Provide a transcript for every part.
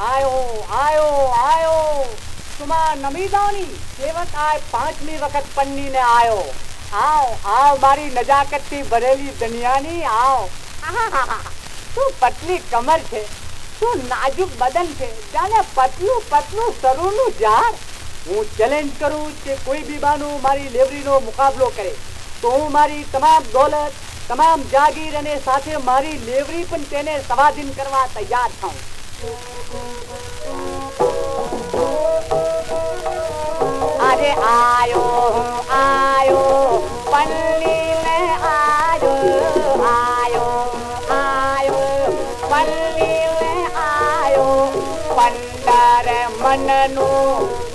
આયો આયો આયો. તુમા નમી જાની સેવક આય પાંચમી વખત પન્નીને આયો. આવ આવ મારી નજાકતથી ભરેલી દુનિયાની, આવ. શું પતલી કમર છે? શું નાજુક બદન છે? જાને પતલું પતલું સરુનું ઝાડ. હું ચેલેન્જ કરું કે કોઈ બી બાનું મારી લેવરીનો મુકાબલો કરે. તો હું મારી તમામ દોલત, તમામ જાગીર અને સાથે મારી લેવરી પણ તેને સવાધીન કરવા તૈયાર થાઉં. अरे आयो आयो पल्ली में आयो आयो आयो पल्ली में आयो पंडर मननु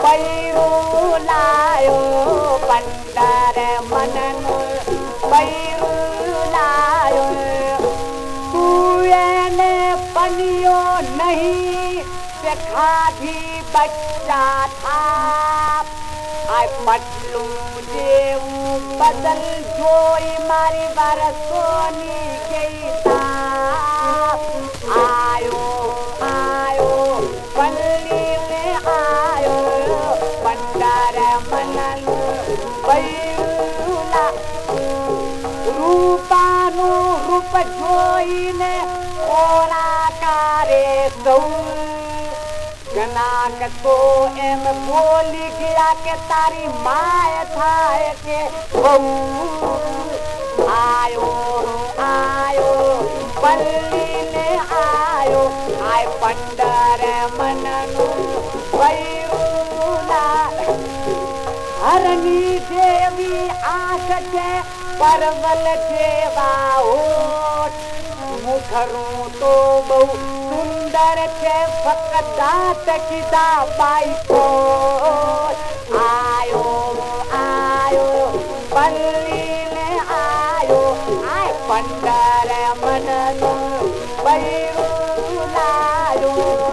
पैरू लायो पंडर मननु بچا ٿا ۽ پٽلو ديئو بدل ڇو مارور سوني ڪيسا آيو آيو پلي آيو پنڊر بيلا روپان روپوئي ناري دو જનાક તો એમ બોલી ગયા કે તારી માય થાય કે બહુ આયો આયો પલ્લી ને આયો આય પંડર મનનું હરની જેવી આંખ છે પરવલ જેવા મુખરું તો બહુ સુંદર છે, ફક્ત દાંત કીધા બાઈકો આયો આયો પલ્લી ને આયો. આય, પંદર મનનું બૈરું લાયો.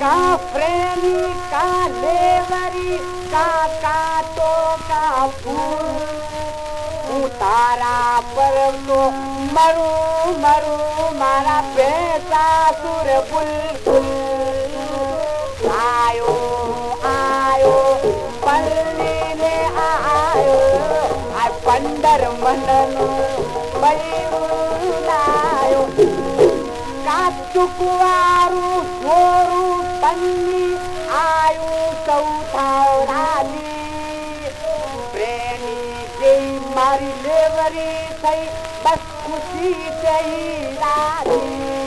કા પ્રેમી કા લેવરી કા કાતો કા ફૂલ હું તારા પર તો મરું મરું મારા બેટા સુર બુલબુલ આયો આયો પલ્લી ને આયો આ પંદર મનનું બૈરું લાયો કાચુકવારું સોરું તન્ની આયું સૌથાવરાની મારી લેવરી થઈ બસ ખુશી થઈ રાજી